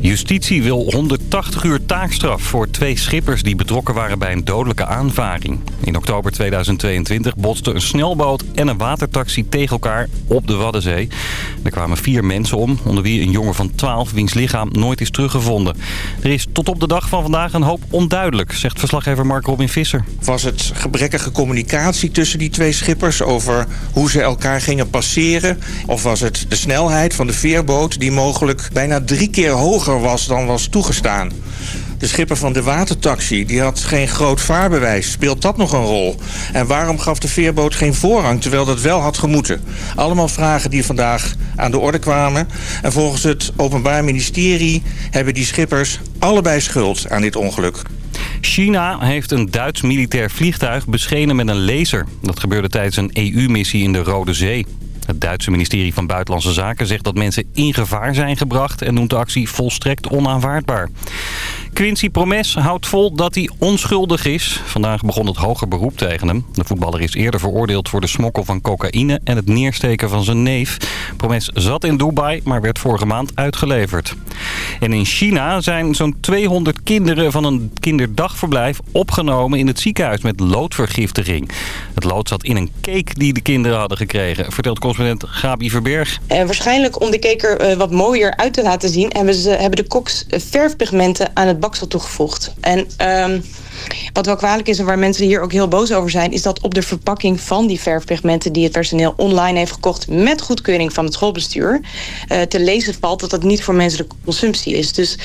Justitie wil 180 uur taakstraf voor twee schippers die betrokken waren bij een dodelijke aanvaring. In oktober 2022 botsten een snelboot en een watertaxi tegen elkaar op de Waddenzee. Er kwamen vier mensen om, onder wie een jongen van 12 wiens lichaam nooit is teruggevonden. Er is tot op de dag van vandaag een hoop onduidelijk, zegt verslaggever Mark Robin Visser. Was het gebrekkige communicatie tussen die twee schippers over hoe ze elkaar gingen passeren? Of was het de snelheid van de veerboot die mogelijk bijna drie keer hoger was dan was toegestaan. De schipper van de watertaxi die had geen groot vaarbewijs. Speelt dat nog een rol? En waarom gaf de veerboot geen voorrang terwijl dat wel had gemoeten? Allemaal vragen die vandaag aan de orde kwamen. En volgens het Openbaar Ministerie hebben die schippers allebei schuld aan dit ongeluk. China heeft een Duits militair vliegtuig beschenen met een laser. Dat gebeurde tijdens een EU-missie in de Rode Zee. Het Duitse ministerie van Buitenlandse Zaken zegt dat mensen in gevaar zijn gebracht... en noemt de actie volstrekt onaanvaardbaar. Quincy Promes houdt vol dat hij onschuldig is. Vandaag begon het hoger beroep tegen hem. De voetballer is eerder veroordeeld voor de smokkel van cocaïne... en het neersteken van zijn neef. Promes zat in Dubai, maar werd vorige maand uitgeleverd. En in China zijn zo'n 200 kinderen van een kinderdagverblijf opgenomen in het ziekenhuis met loodvergiftiging. Het lood zat in een cake die de kinderen hadden gekregen, vertelt correspondent Gabi Verberg. En waarschijnlijk om de cake er wat mooier uit te laten zien... hebben, ze, hebben de koks verfpigmenten aan het baksel toegevoegd. En... Um, wat wel kwalijk is en waar mensen hier ook heel boos over zijn... is dat op de verpakking van die verfpigmenten... die het personeel online heeft gekocht met goedkeuring van het schoolbestuur... Uh, te lezen valt dat het niet voor menselijke consumptie is. Dus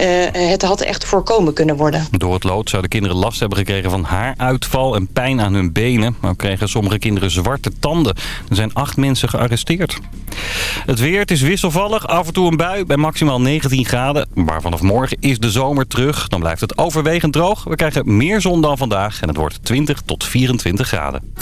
uh, het had echt voorkomen kunnen worden. Door het lood zouden kinderen last hebben gekregen van haaruitval en pijn aan hun benen. Maar kregen sommige kinderen zwarte tanden. Er zijn acht mensen gearresteerd. Het weer, het is wisselvallig. Af en toe een bui bij maximaal 19 graden. Maar vanaf morgen is de zomer terug. Dan blijft het overwegend droog. We krijgen meer zon dan vandaag en het wordt 20 tot 24 graden.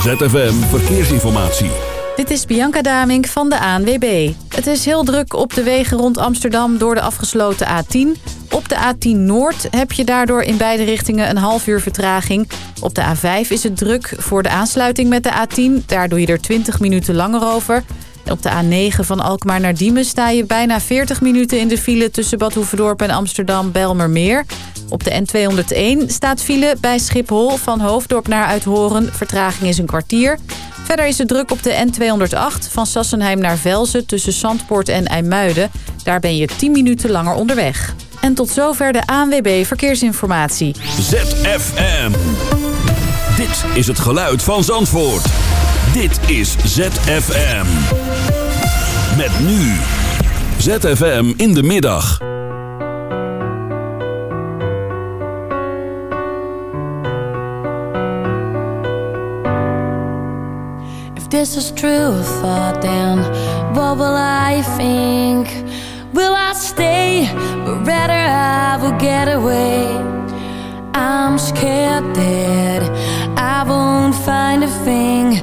ZFM Verkeersinformatie. Dit is Bianca Damink van de ANWB. Het is heel druk op de wegen rond Amsterdam door de afgesloten A10. Op de A10 Noord heb je daardoor in beide richtingen een half uur vertraging. Op de A5 is het druk voor de aansluiting met de A10. Daar doe je er 20 minuten langer over. Op de A9 van Alkmaar naar Diemen sta je bijna 40 minuten in de file... tussen Bad en Amsterdam-Belmermeer. Op de N201 staat file bij Schiphol van Hoofddorp naar Uithoren. Vertraging is een kwartier. Verder is het druk op de N208 van Sassenheim naar Velzen... tussen Zandpoort en IJmuiden. Daar ben je 10 minuten langer onderweg. En tot zover de ANWB Verkeersinformatie. ZFM. Dit is het geluid van Zandvoort. Dit is ZFM. Met nu. ZFM in de middag. If this is true thought then what will I think? Will I stay? But rather I will get away. I'm scared that I won't find a thing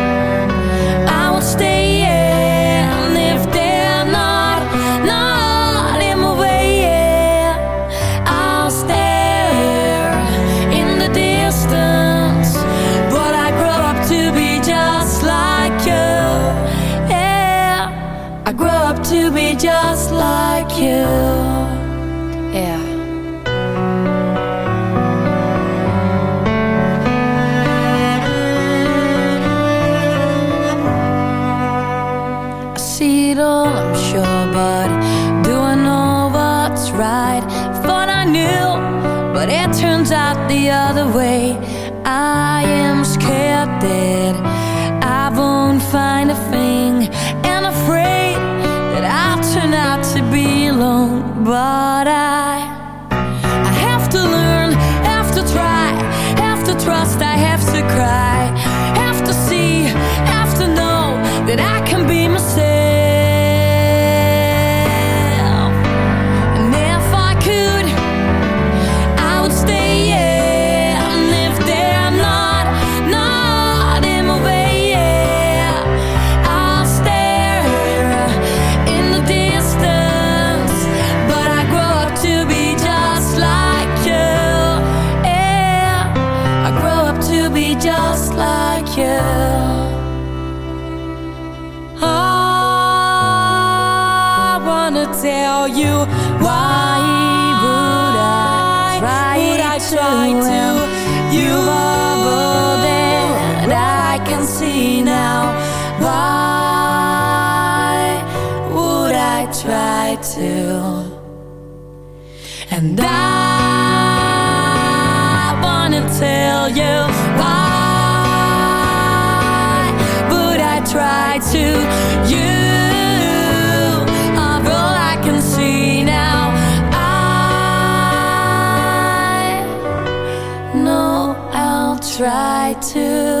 I try to. And I wanna tell you why, but I try to. You are all I can see now. I know I'll try to.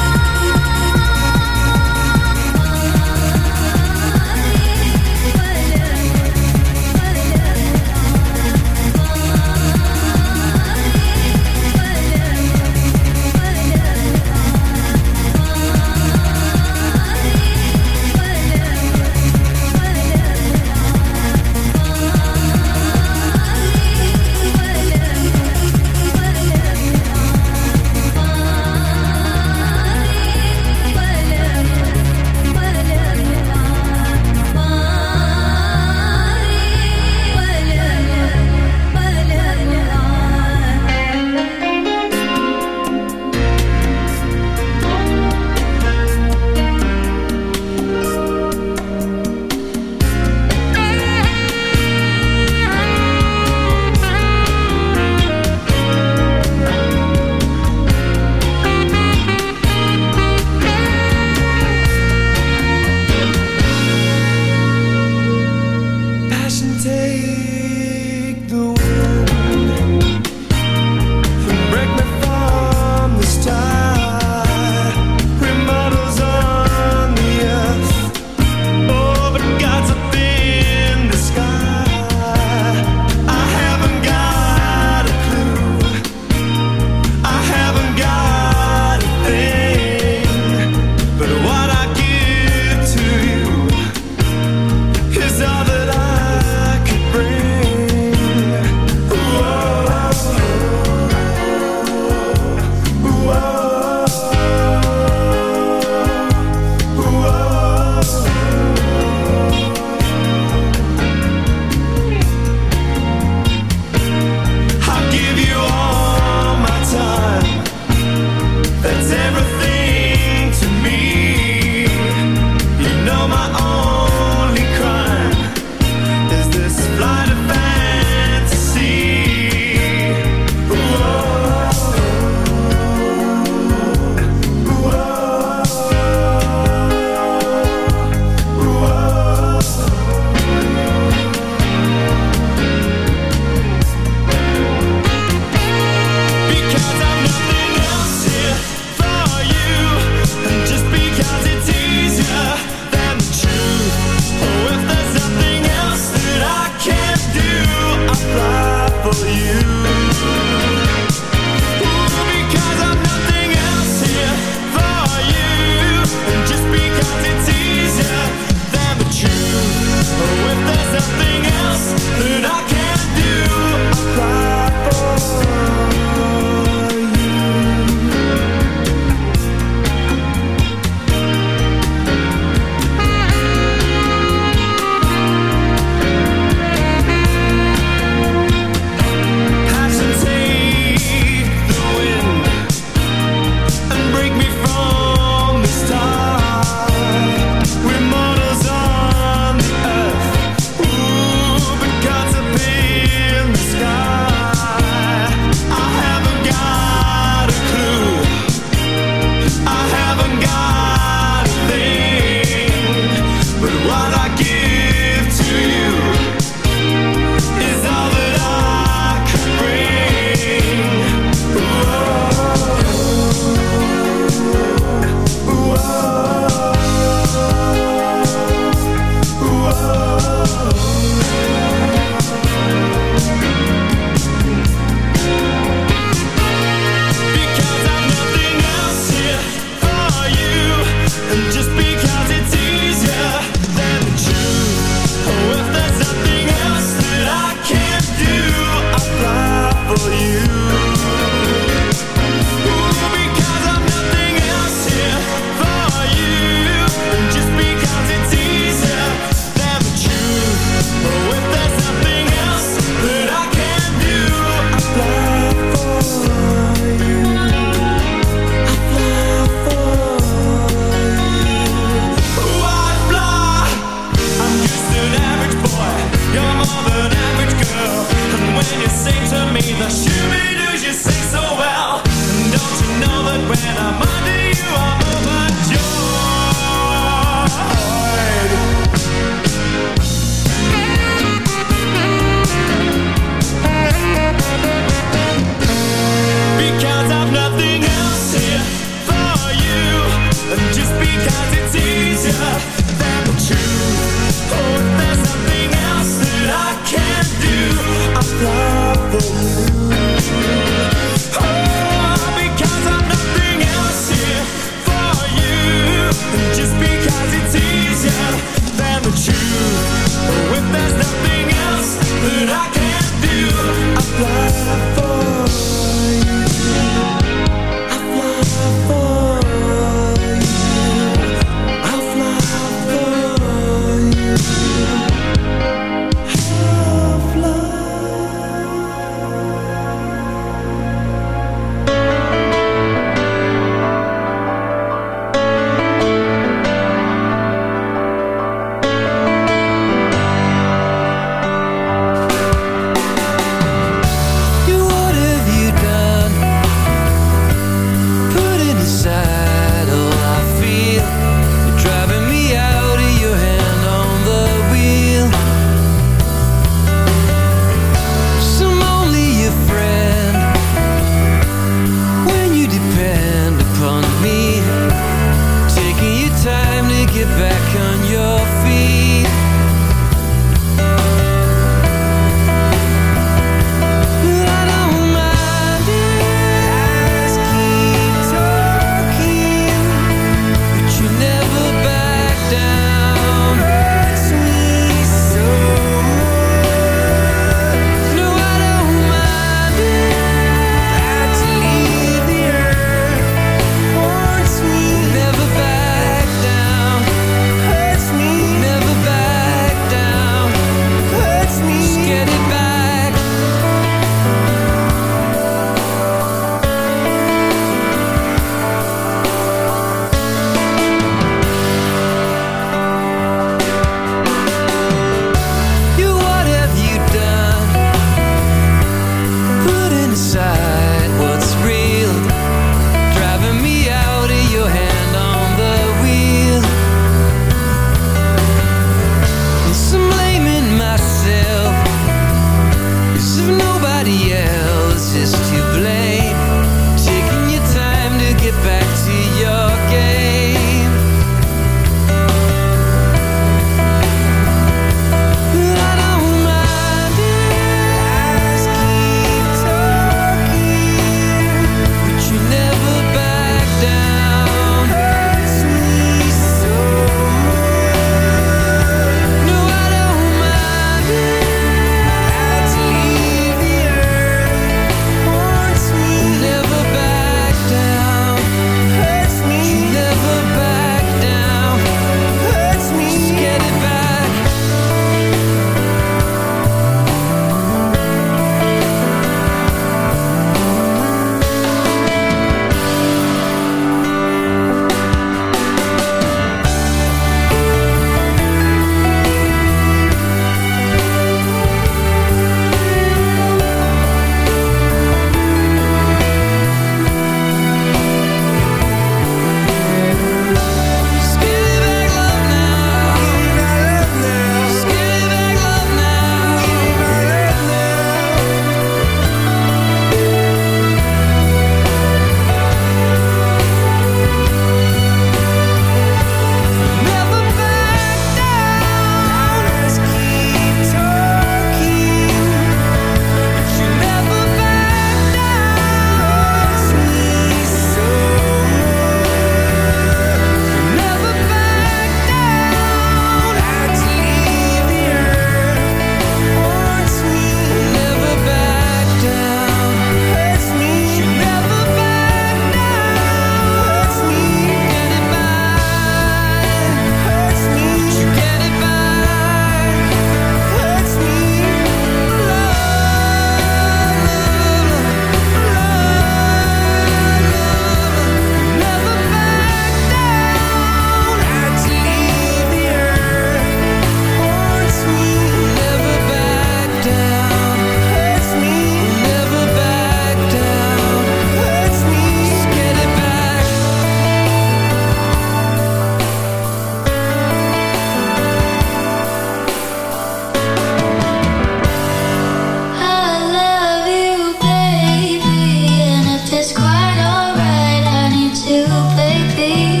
be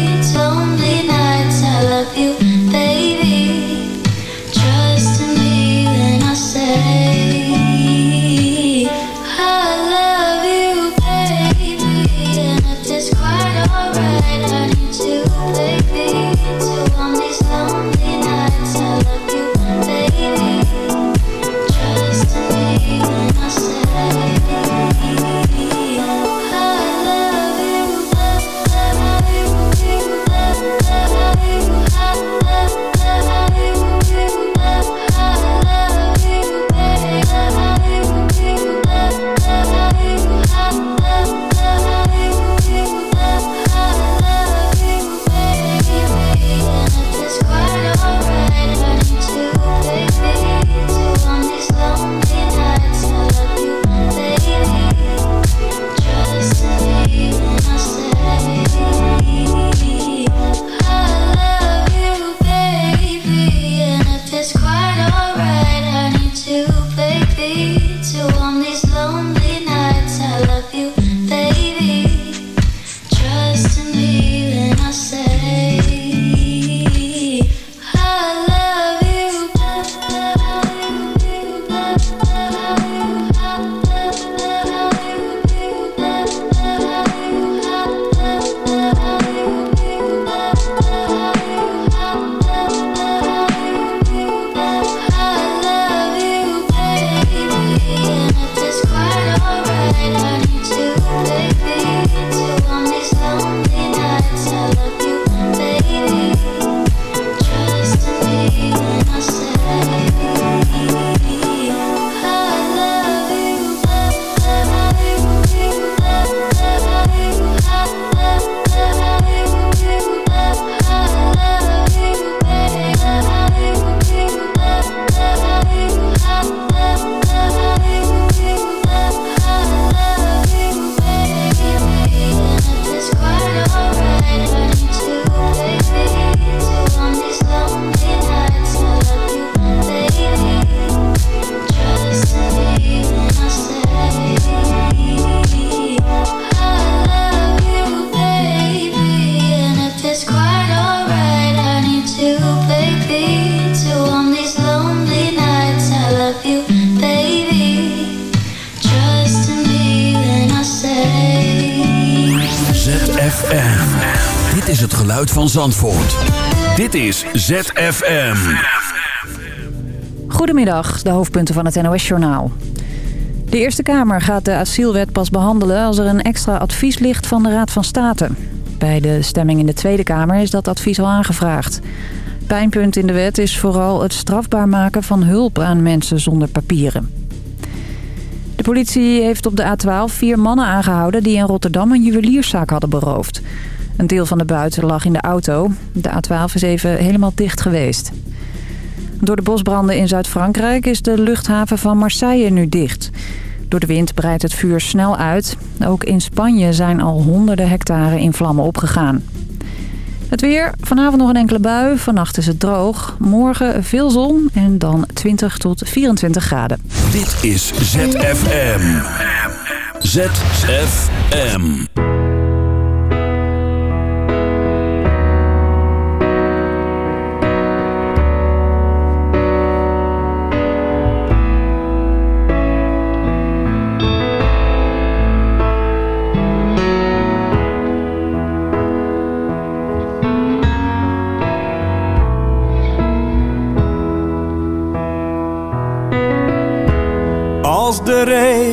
van Zandvoort. Dit is ZFM. Goedemiddag, de hoofdpunten van het NOS-journaal. De Eerste Kamer gaat de asielwet pas behandelen als er een extra advies ligt van de Raad van State. Bij de stemming in de Tweede Kamer is dat advies al aangevraagd. Pijnpunt in de wet is vooral het strafbaar maken van hulp aan mensen zonder papieren. De politie heeft op de A12 vier mannen aangehouden die in Rotterdam een juwelierszaak hadden beroofd. Een deel van de buiten lag in de auto. De A12 is even helemaal dicht geweest. Door de bosbranden in Zuid-Frankrijk is de luchthaven van Marseille nu dicht. Door de wind breidt het vuur snel uit. Ook in Spanje zijn al honderden hectare in vlammen opgegaan. Het weer, vanavond nog een enkele bui, vannacht is het droog. Morgen veel zon en dan 20 tot 24 graden. Dit is ZFM. ZFM.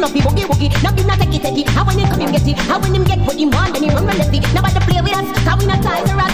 no be boogie woogie. No be not take it, take it. How when him come, him get it. How when him get what he want, then he run relentlessly. Nobody play with us, cause we not ties around.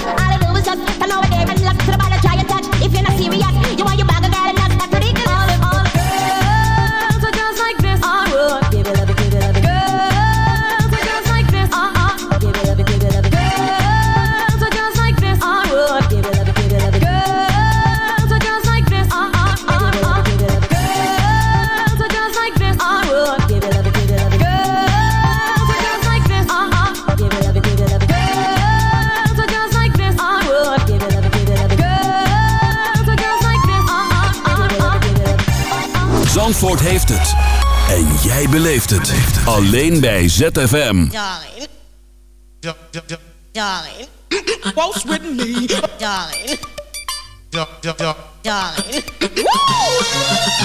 Zandvoort heeft het. En jij beleeft het. Alleen bij ZFM. Darling. Darling. Waltz with me. Darling. Darling. Darling. Woo!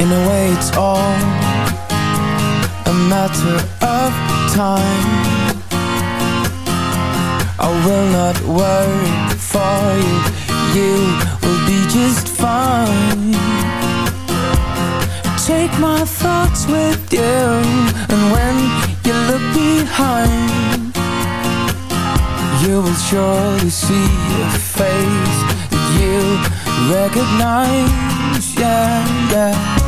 In a way it's all a matter of time. I will not worry for you. You will be just fine. Take my thoughts with you And when you look behind You will surely see a face That you recognize. Yeah, yeah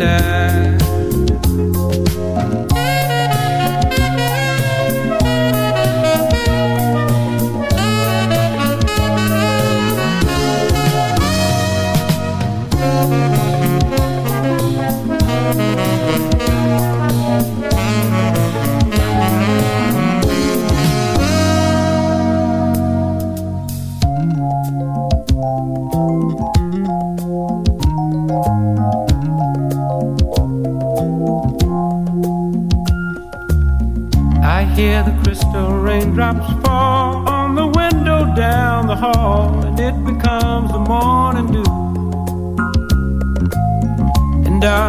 down